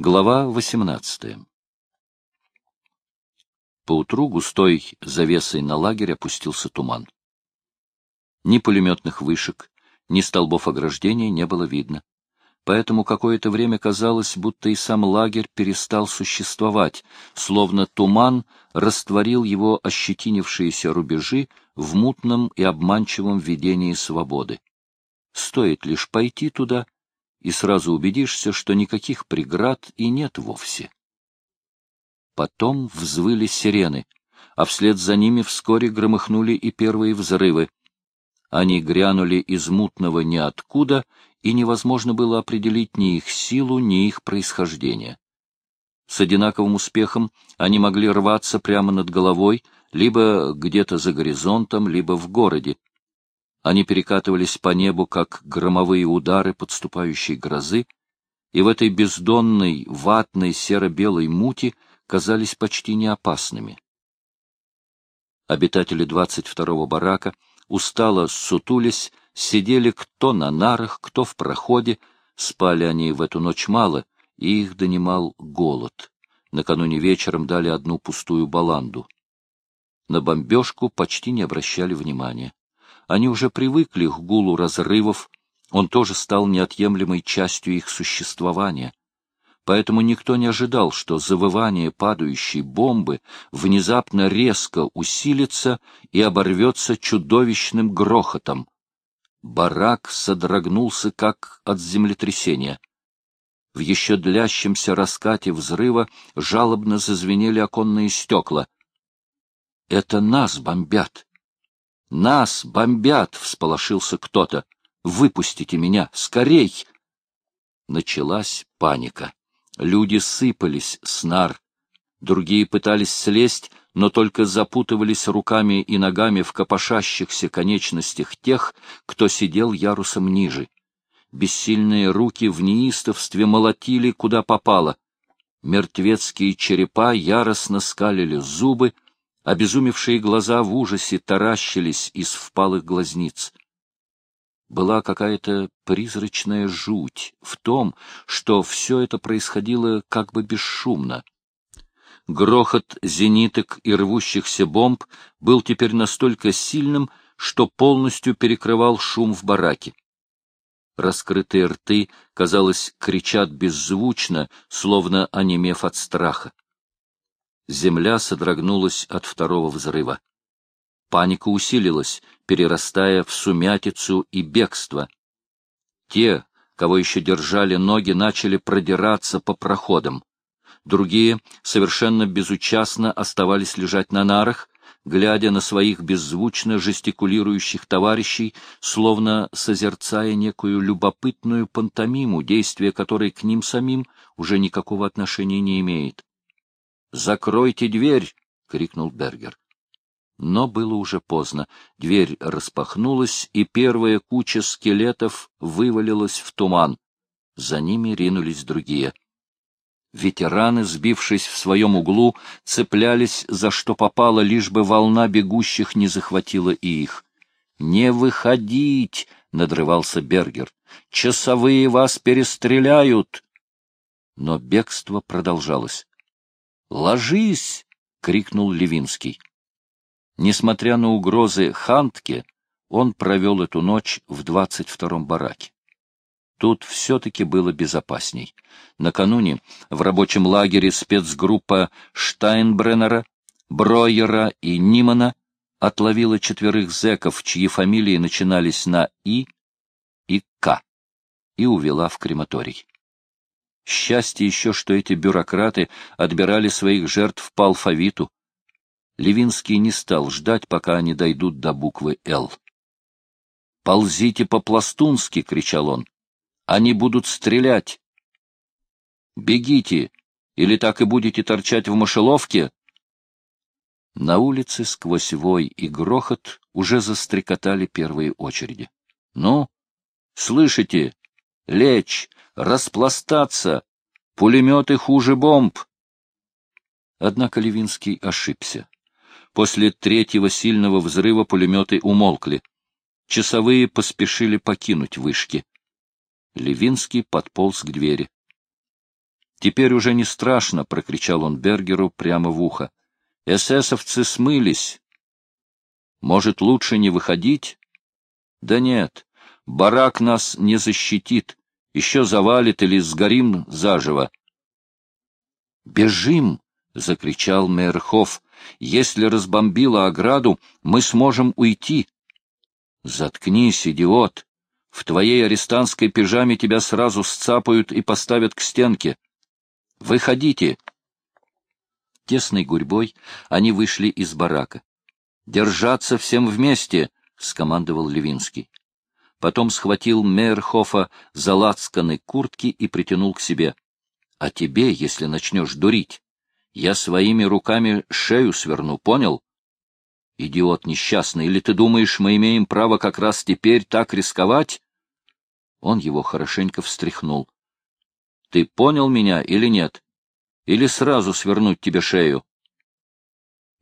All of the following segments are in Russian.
Глава 18 Поутру густой завесой на лагерь опустился туман. Ни пулеметных вышек, ни столбов ограждения не было видно. Поэтому какое-то время казалось, будто и сам лагерь перестал существовать, словно туман растворил его ощетинившиеся рубежи в мутном и обманчивом видении свободы. Стоит лишь пойти туда — и сразу убедишься, что никаких преград и нет вовсе. Потом взвыли сирены, а вслед за ними вскоре громыхнули и первые взрывы. Они грянули из мутного ниоткуда, и невозможно было определить ни их силу, ни их происхождение. С одинаковым успехом они могли рваться прямо над головой, либо где-то за горизонтом, либо в городе. Они перекатывались по небу, как громовые удары подступающей грозы, и в этой бездонной, ватной, серо-белой мути казались почти неопасными. Обитатели двадцать второго барака, устало сутулись, сидели кто на нарах, кто в проходе, спали они в эту ночь мало, и их донимал голод. Накануне вечером дали одну пустую баланду. На бомбежку почти не обращали внимания. Они уже привыкли к гулу разрывов, он тоже стал неотъемлемой частью их существования. Поэтому никто не ожидал, что завывание падающей бомбы внезапно резко усилится и оборвется чудовищным грохотом. Барак содрогнулся, как от землетрясения. В еще длящемся раскате взрыва жалобно зазвенели оконные стекла. — Это нас бомбят! Нас бомбят, — всполошился кто-то. Выпустите меня, скорей! Началась паника. Люди сыпались с нар. Другие пытались слезть, но только запутывались руками и ногами в копошащихся конечностях тех, кто сидел ярусом ниже. Бессильные руки в неистовстве молотили, куда попало. Мертвецкие черепа яростно скалили зубы, Обезумевшие глаза в ужасе таращились из впалых глазниц. Была какая-то призрачная жуть в том, что все это происходило как бы бесшумно. Грохот зениток и рвущихся бомб был теперь настолько сильным, что полностью перекрывал шум в бараке. Раскрытые рты, казалось, кричат беззвучно, словно онемев от страха. Земля содрогнулась от второго взрыва. Паника усилилась, перерастая в сумятицу и бегство. Те, кого еще держали ноги, начали продираться по проходам. Другие совершенно безучастно оставались лежать на нарах, глядя на своих беззвучно жестикулирующих товарищей, словно созерцая некую любопытную пантомиму, действие которой к ним самим уже никакого отношения не имеет. «Закройте дверь!» — крикнул Бергер. Но было уже поздно. Дверь распахнулась, и первая куча скелетов вывалилась в туман. За ними ринулись другие. Ветераны, сбившись в своем углу, цеплялись за что попало, лишь бы волна бегущих не захватила и их. «Не выходить!» — надрывался Бергер. «Часовые вас перестреляют!» Но бегство продолжалось. «Ложись!» — крикнул Левинский. Несмотря на угрозы Хантке, он провел эту ночь в двадцать втором бараке. Тут все-таки было безопасней. Накануне в рабочем лагере спецгруппа Штайнбреннера, Бройера и Нимана отловила четверых зэков, чьи фамилии начинались на «И» и «К», и увела в крематорий. Счастье еще, что эти бюрократы отбирали своих жертв по алфавиту. Левинский не стал ждать, пока они дойдут до буквы «Л». «Ползите по-пластунски!» — кричал он. «Они будут стрелять!» «Бегите! Или так и будете торчать в мышеловке!» На улице сквозь вой и грохот уже застрекотали первые очереди. «Ну, слышите? Лечь! Распластаться. Пулеметы хуже бомб. Однако Левинский ошибся. После третьего сильного взрыва пулеметы умолкли. Часовые поспешили покинуть вышки. Левинский подполз к двери. Теперь уже не страшно, — прокричал он Бергеру прямо в ухо. Эсэсовцы смылись. Может, лучше не выходить? Да нет, барак нас не защитит, еще завалит или сгорим заживо. «Бежим!» — закричал Мейерхоф. «Если разбомбило ограду, мы сможем уйти». «Заткнись, идиот! В твоей арестантской пижаме тебя сразу сцапают и поставят к стенке. Выходите!» Тесной гурьбой они вышли из барака. «Держаться всем вместе!» — скомандовал Левинский. Потом схватил Мейерхофа за лацканы куртки и притянул к себе. А тебе, если начнешь дурить, я своими руками шею сверну, понял? Идиот несчастный, или ты думаешь, мы имеем право как раз теперь так рисковать? Он его хорошенько встряхнул. Ты понял меня или нет? Или сразу свернуть тебе шею?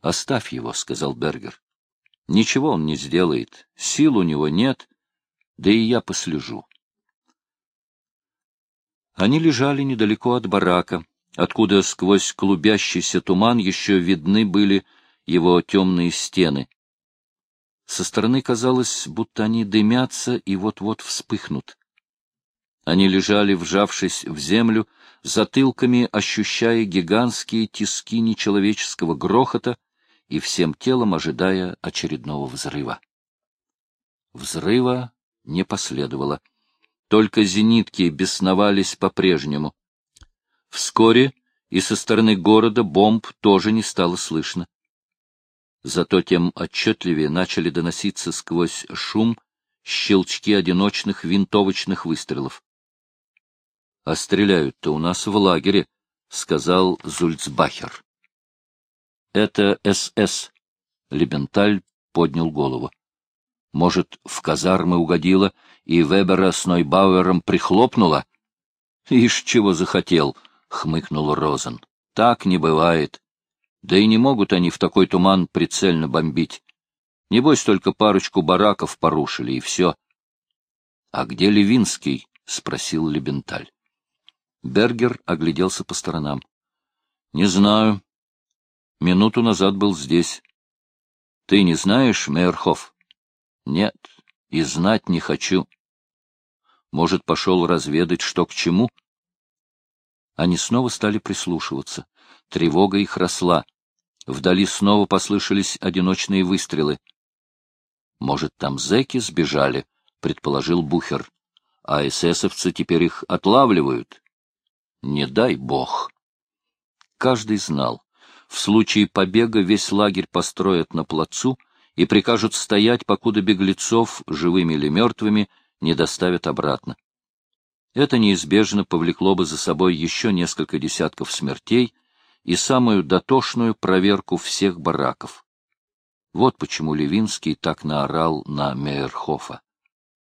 Оставь его, — сказал Бергер. Ничего он не сделает, сил у него нет, да и я послежу. Они лежали недалеко от барака, откуда сквозь клубящийся туман еще видны были его темные стены. Со стороны казалось, будто они дымятся и вот-вот вспыхнут. Они лежали, вжавшись в землю, затылками ощущая гигантские тиски нечеловеческого грохота и всем телом ожидая очередного взрыва. Взрыва не последовало. Только зенитки бесновались по-прежнему. Вскоре и со стороны города бомб тоже не стало слышно. Зато тем отчетливее начали доноситься сквозь шум щелчки одиночных винтовочных выстрелов. — А стреляют-то у нас в лагере, — сказал Зульцбахер. — Это СС. Лебенталь поднял голову. Может, в казармы угодила и Вебера с Нойбауэром прихлопнула? — Ишь, чего захотел, — хмыкнул Розен. — Так не бывает. Да и не могут они в такой туман прицельно бомбить. Небось, только парочку бараков порушили, и все. — А где Левинский? — спросил Лебенталь. Бергер огляделся по сторонам. — Не знаю. Минуту назад был здесь. — Ты не знаешь, Мейерхоф? Нет, и знать не хочу. Может, пошел разведать, что к чему? Они снова стали прислушиваться. Тревога их росла. Вдали снова послышались одиночные выстрелы. Может, там зэки сбежали, предположил Бухер. А эсэсовцы теперь их отлавливают. Не дай бог. Каждый знал. В случае побега весь лагерь построят на плацу, и прикажут стоять, покуда беглецов, живыми или мертвыми, не доставят обратно. Это неизбежно повлекло бы за собой еще несколько десятков смертей и самую дотошную проверку всех бараков. Вот почему Левинский так наорал на Мейерхофа.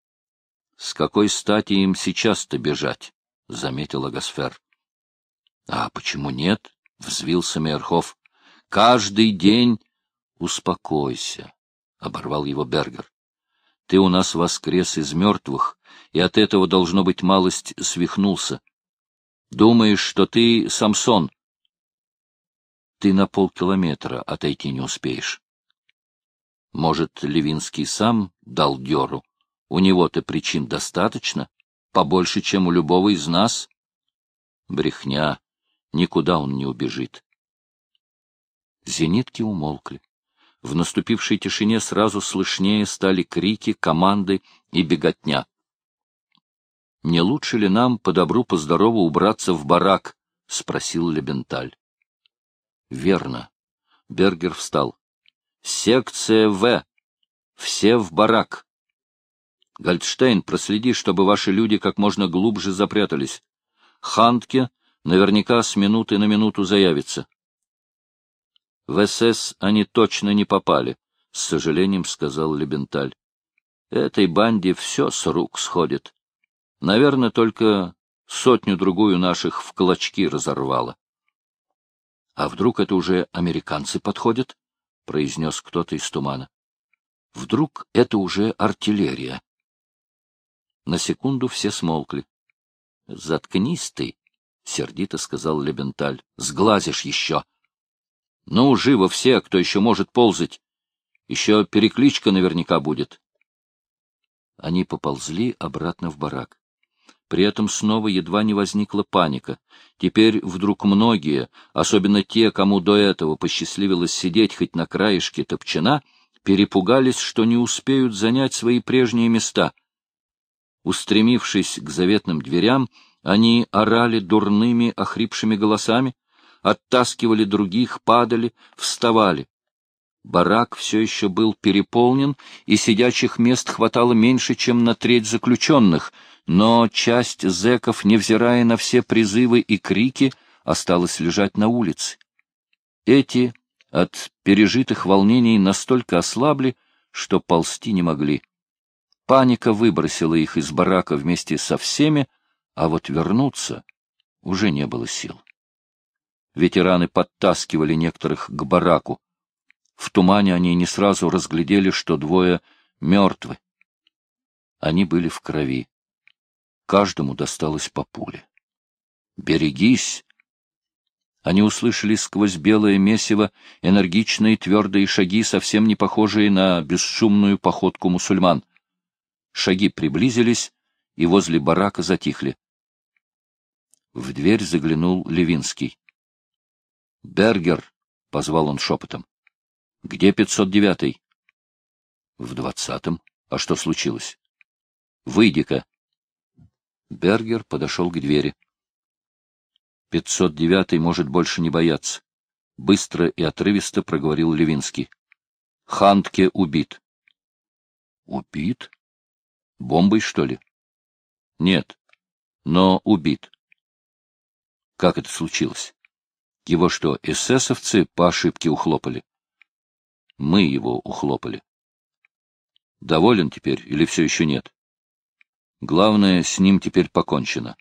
— С какой стати им сейчас-то бежать? — заметил Агасфер. — А почему нет? — взвился Мейерхоф. — Каждый день Успокойся, — оборвал его Бергер. — Ты у нас воскрес из мертвых, и от этого, должно быть, малость свихнулся. Думаешь, что ты Самсон? Ты на полкилометра отойти не успеешь. Может, Левинский сам дал дёру? У него-то причин достаточно, побольше, чем у любого из нас. Брехня. Никуда он не убежит. Зенитки умолкли. В наступившей тишине сразу слышнее стали крики, команды и беготня. «Не лучше ли нам по добру, по здорову убраться в барак?» — спросил Лебенталь. «Верно». Бергер встал. «Секция В. Все в барак. Гольдштейн, проследи, чтобы ваши люди как можно глубже запрятались. Хантке наверняка с минуты на минуту заявится. В СС они точно не попали, — с сожалением сказал Лебенталь. Этой банде все с рук сходит. Наверное, только сотню-другую наших в клочки разорвало. — А вдруг это уже американцы подходят? — произнес кто-то из тумана. — Вдруг это уже артиллерия? На секунду все смолкли. — Заткнись ты, — сердито сказал Лебенталь. — Сглазишь еще. — Ну, живо все, кто еще может ползать. Еще перекличка наверняка будет. Они поползли обратно в барак. При этом снова едва не возникла паника. Теперь вдруг многие, особенно те, кому до этого посчастливилось сидеть хоть на краешке топчана, перепугались, что не успеют занять свои прежние места. Устремившись к заветным дверям, они орали дурными, охрипшими голосами, оттаскивали других, падали, вставали. Барак все еще был переполнен, и сидячих мест хватало меньше, чем на треть заключенных, но часть зэков, невзирая на все призывы и крики, осталась лежать на улице. Эти от пережитых волнений настолько ослабли, что ползти не могли. Паника выбросила их из барака вместе со всеми, а вот вернуться уже не было сил. Ветераны подтаскивали некоторых к бараку. В тумане они не сразу разглядели, что двое мертвы. Они были в крови. Каждому досталось по пуле. «Берегись!» Они услышали сквозь белое месиво энергичные твердые шаги, совсем не похожие на бесшумную походку мусульман. Шаги приблизились, и возле барака затихли. В дверь заглянул Левинский. «Бергер!» — позвал он шепотом. «Где пятьсот девятый?» «В двадцатом. А что случилось?» «Выйди-ка!» Бергер подошел к двери. «Пятьсот девятый может больше не бояться», — быстро и отрывисто проговорил Левинский. «Хантке убит». «Убит? Бомбой, что ли?» «Нет, но убит». Как это случилось? Его что, эсэсовцы по ошибке ухлопали? Мы его ухлопали. Доволен теперь или все еще нет? Главное, с ним теперь покончено.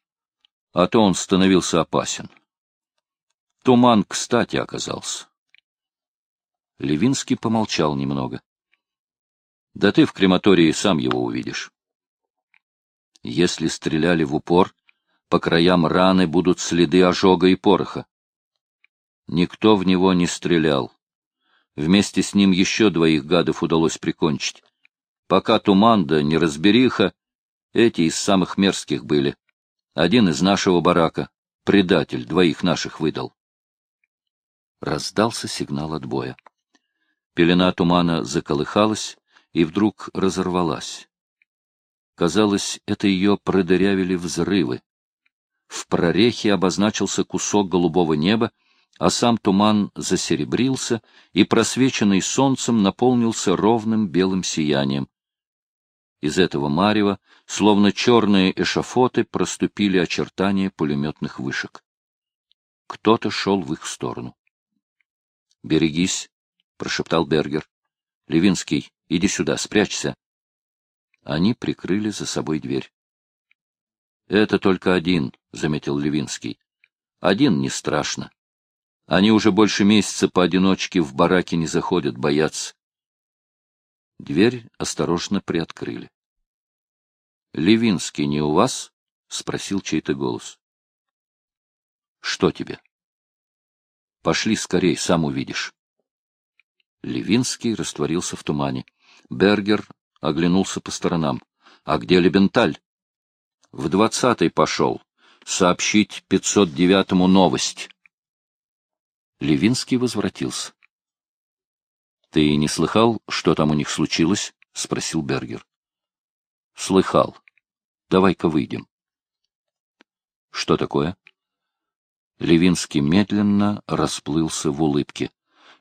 А то он становился опасен. Туман, кстати, оказался. Левинский помолчал немного. Да ты в крематории сам его увидишь. Если стреляли в упор, по краям раны будут следы ожога и пороха. Никто в него не стрелял. Вместе с ним еще двоих гадов удалось прикончить. Пока туман да неразбериха, эти из самых мерзких были. Один из нашего барака, предатель, двоих наших выдал. Раздался сигнал отбоя. Пелена тумана заколыхалась и вдруг разорвалась. Казалось, это ее продырявили взрывы. В прорехе обозначился кусок голубого неба, а сам туман засеребрился и, просвеченный солнцем, наполнился ровным белым сиянием. Из этого марева, словно черные эшафоты, проступили очертания пулеметных вышек. Кто-то шел в их сторону. — Берегись, — прошептал Бергер. — Левинский, иди сюда, спрячься. Они прикрыли за собой дверь. — Это только один, — заметил Левинский. — Один не страшно. Они уже больше месяца поодиночке в бараке не заходят, боятся. Дверь осторожно приоткрыли. — Левинский не у вас? — спросил чей-то голос. — Что тебе? — Пошли скорей, сам увидишь. Левинский растворился в тумане. Бергер оглянулся по сторонам. — А где Лебенталь? — В двадцатый пошел. Сообщить пятьсот девятому новость. Левинский возвратился. — Ты не слыхал, что там у них случилось? — спросил Бергер. — Слыхал. Давай-ка выйдем. — Что такое? Левинский медленно расплылся в улыбке.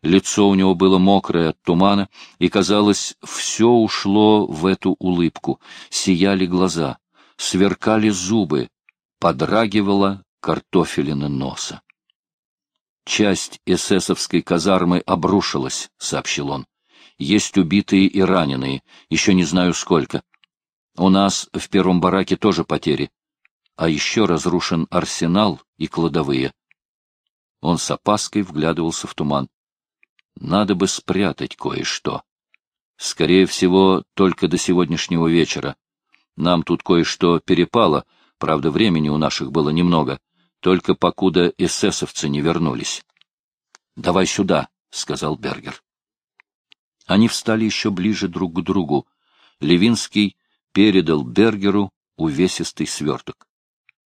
Лицо у него было мокрое от тумана, и, казалось, все ушло в эту улыбку. Сияли глаза, сверкали зубы, подрагивала картофелина носа. Часть эсэсовской казармы обрушилась, — сообщил он. Есть убитые и раненые, еще не знаю сколько. У нас в первом бараке тоже потери. А еще разрушен арсенал и кладовые. Он с опаской вглядывался в туман. Надо бы спрятать кое-что. Скорее всего, только до сегодняшнего вечера. Нам тут кое-что перепало, правда, времени у наших было немного. Только покуда эсэсовцы не вернулись. — Давай сюда, — сказал Бергер. Они встали еще ближе друг к другу. Левинский передал Бергеру увесистый сверток.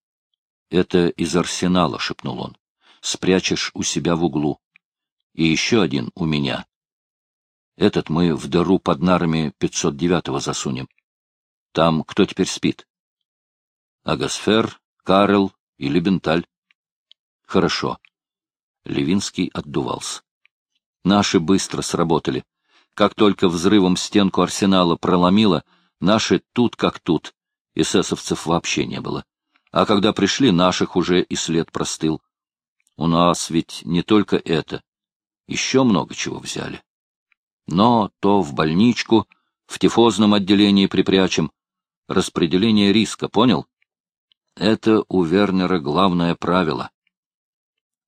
— Это из арсенала, — шепнул он. — Спрячешь у себя в углу. И еще один у меня. Этот мы в дыру под нарами 509-го засунем. Там кто теперь спит? Агасфер, Карл и Лебенталь. Хорошо. Левинский отдувался. Наши быстро сработали. Как только взрывом стенку арсенала проломило, наши тут как тут. Эсэсовцев вообще не было. А когда пришли, наших уже и след простыл. У нас ведь не только это. Еще много чего взяли. Но то в больничку, в тифозном отделении припрячем. Распределение риска, понял? Это у Вернера главное правило.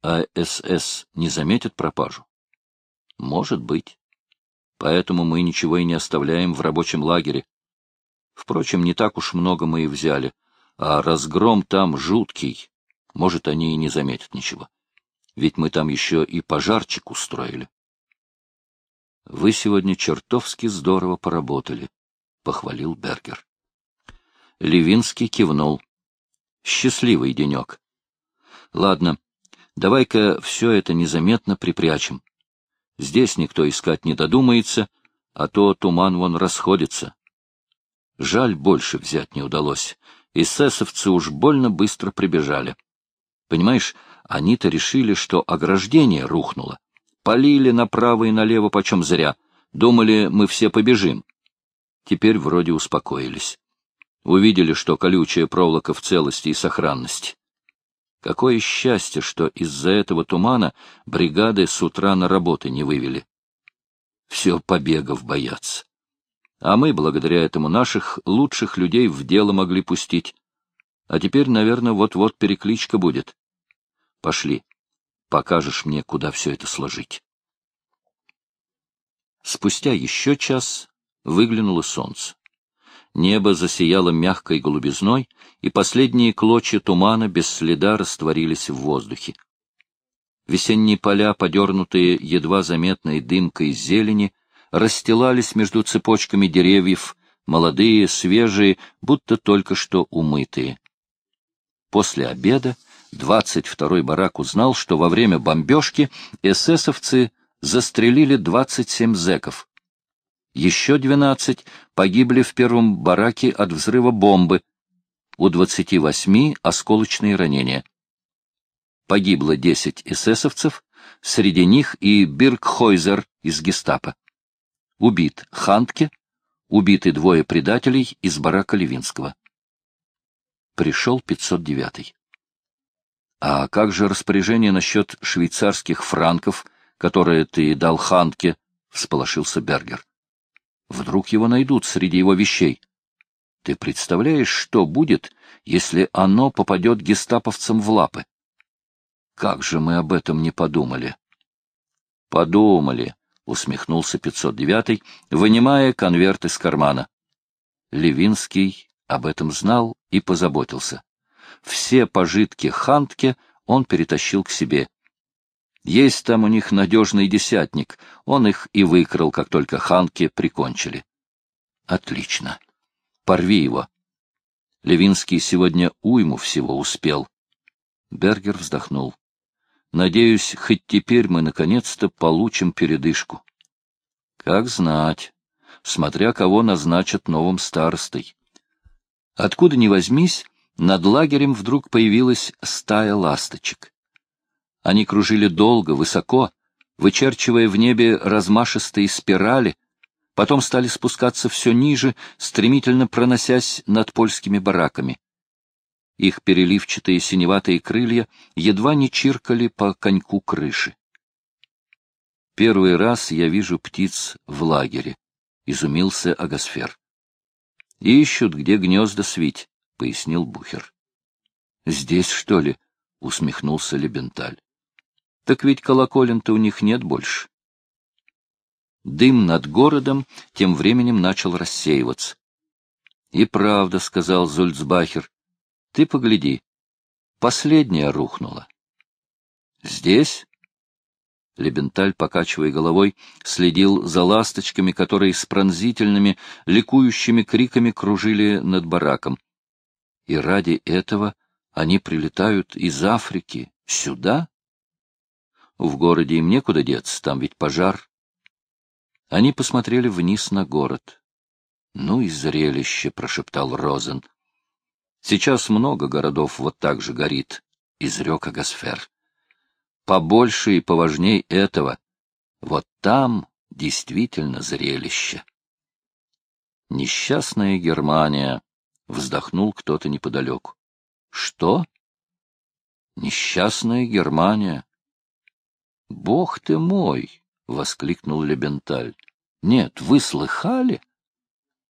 А СС не заметит пропажу? Может быть. Поэтому мы ничего и не оставляем в рабочем лагере. Впрочем, не так уж много мы и взяли, а разгром там жуткий. Может, они и не заметят ничего. Ведь мы там еще и пожарчик устроили. Вы сегодня чертовски здорово поработали, — похвалил Бергер. Левинский кивнул. Счастливый денек. Ладно, давай-ка все это незаметно припрячем. Здесь никто искать не додумается, а то туман вон расходится. Жаль, больше взять не удалось. Эсэсовцы уж больно быстро прибежали. Понимаешь, они-то решили, что ограждение рухнуло. Полили направо и налево почем зря. Думали, мы все побежим. Теперь вроде успокоились. Увидели, что колючая проволока в целости и сохранности. Какое счастье, что из-за этого тумана бригады с утра на работы не вывели. Все побегов боятся. А мы, благодаря этому, наших лучших людей в дело могли пустить. А теперь, наверное, вот-вот перекличка будет. Пошли. Покажешь мне, куда все это сложить. Спустя еще час выглянуло солнце. Небо засияло мягкой голубизной, и последние клочья тумана без следа растворились в воздухе. Весенние поля, подернутые едва заметной дымкой зелени, расстилались между цепочками деревьев, молодые, свежие, будто только что умытые. После обеда 22-й барак узнал, что во время бомбежки эсэсовцы застрелили 27 зэков. Еще 12 погибли в первом бараке от взрыва бомбы, у 28 осколочные ранения. Погибло 10 эсэсовцев, среди них и Биркхойзер из гестапо. Убит Хантке, убиты двое предателей из барака Левинского. Пришел 509-й. А как же распоряжение насчет швейцарских франков, которые ты дал Хантке? — всполошился Бергер. Вдруг его найдут среди его вещей. Ты представляешь, что будет, если оно попадет гестаповцам в лапы? Как же мы об этом не подумали? Подумали, усмехнулся 509, вынимая конверт из кармана. Левинский об этом знал и позаботился. Все пожитки Хантке он перетащил к себе. Есть там у них надежный десятник, он их и выкрал, как только Ханке прикончили. Отлично. Порви его. Левинский сегодня уйму всего успел. Бергер вздохнул. Надеюсь, хоть теперь мы наконец-то получим передышку. Как знать, смотря кого назначат новым старостой. Откуда ни возьмись, над лагерем вдруг появилась стая ласточек. Они кружили долго, высоко, вычерчивая в небе размашистые спирали, потом стали спускаться все ниже, стремительно проносясь над польскими бараками. Их переливчатые синеватые крылья едва не чиркали по коньку крыши. «Первый раз я вижу птиц в лагере», — изумился Агасфер. «Ищут, где гнезда свить», — пояснил Бухер. «Здесь, что ли?» — усмехнулся Лебенталь. «Так ведь колоколен-то у них нет больше». Дым над городом тем временем начал рассеиваться. — И правда, — сказал Зульцбахер, — ты погляди. Последняя рухнула. Здесь? Лебенталь, покачивая головой, следил за ласточками, которые с пронзительными, ликующими криками кружили над бараком. И ради этого они прилетают из Африки сюда? В городе им некуда деться, там ведь пожар. Они посмотрели вниз на город. — Ну и зрелище, — прошептал Розен. — Сейчас много городов вот так же горит, — изрек Агасфер. — Побольше и поважней этого. Вот там действительно зрелище. Несчастная Германия, — вздохнул кто-то неподалеку. — Что? Несчастная Германия. — Бог ты мой! — воскликнул Лебенталь. — Нет, вы слыхали?